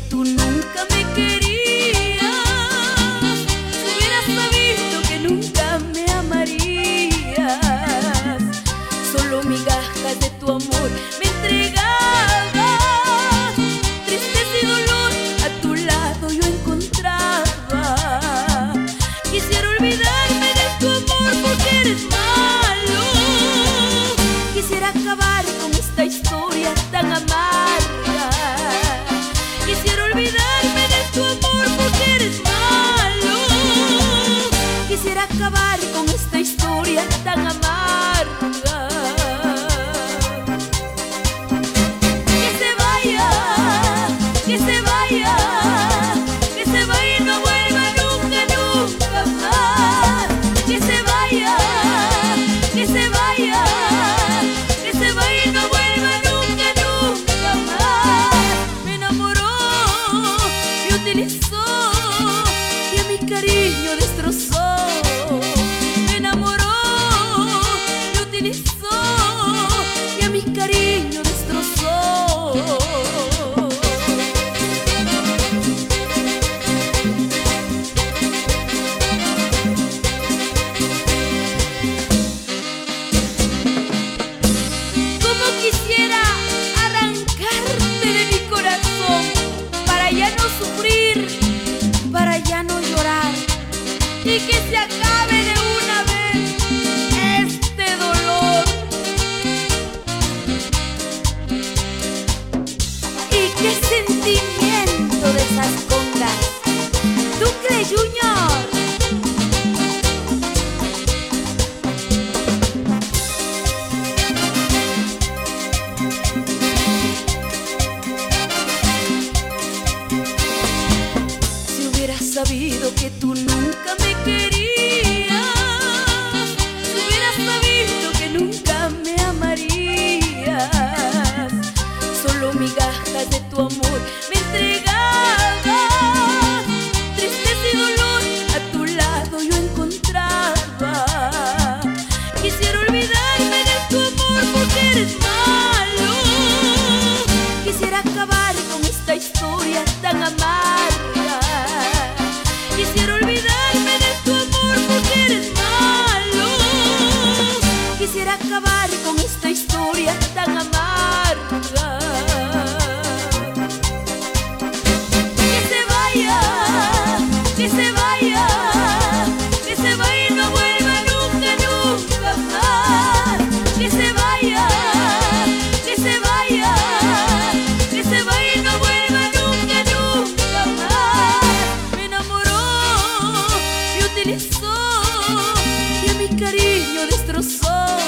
nunca me querías, si hubieras sabido que nunca me amarías, solo migajas de tu amor me entregabas, Quisiera acabar con esta historia tan amarga. Y que se acabe de una vez este dolor. Y qué sentimiento de esas congas. ¿Tú crees, Junior? Sabido que tú nunca tu hubieras pavido que nunca me amarías, solo migajas de tu amor. cariño destrozó.